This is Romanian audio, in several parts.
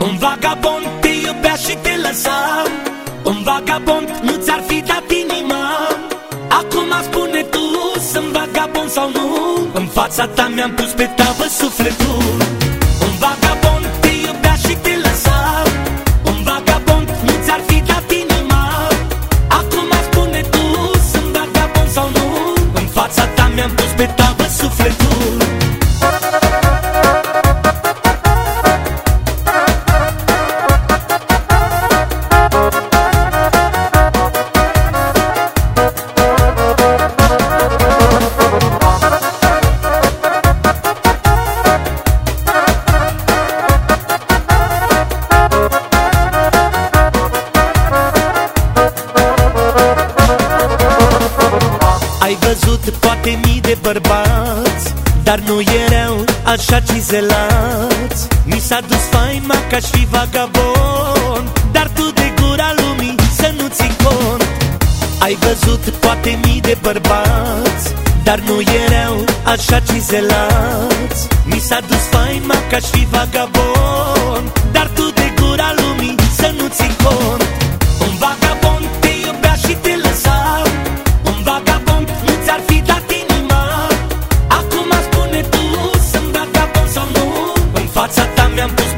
Un vagabond te iubea și te lăsa. Un vagabond nu ți-ar fi dat inima. Acum spune tu, sunt vagabond sau nu? În fața ta mi-am pus pe tavă sufletul Ai văzut poate mii de bărbați Dar nu erau așa cizelați. Mi s-a dus faima că aș fi vagabond Dar tu de gura lumii să nu ți cont. Ai văzut poate mii de bărbați Dar nu erau așa cizelați. Mi s-a dus faima că aș fi vagabond Dar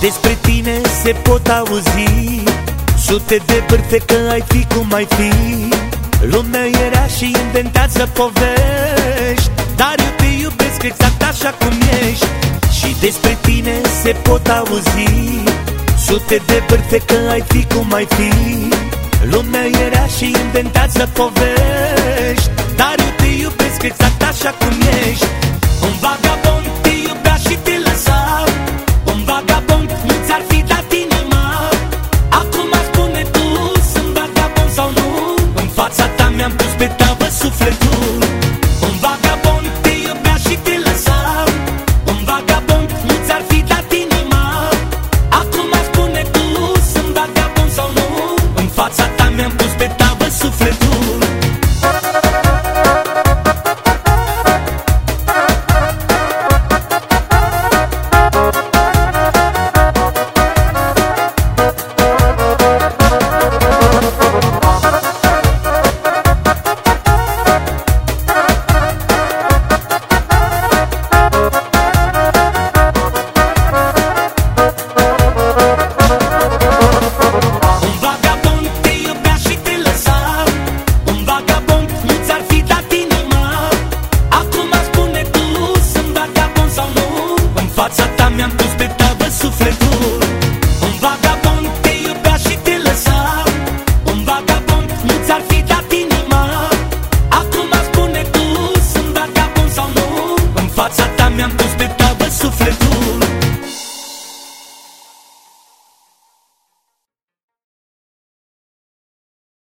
despre tine se pot auzi Sute de bârfe că ai fi cum ai fi. Lumea era și inventează povești Dar eu te iubesc exact așa cum ești. Și despre tine se pot auzi Sute de bârfe că ai fi cum ai fi. Lumea era și inventează povești Dar eu te iubesc exact așa cum ești. Un vagabond Fața ta mi-am pus pe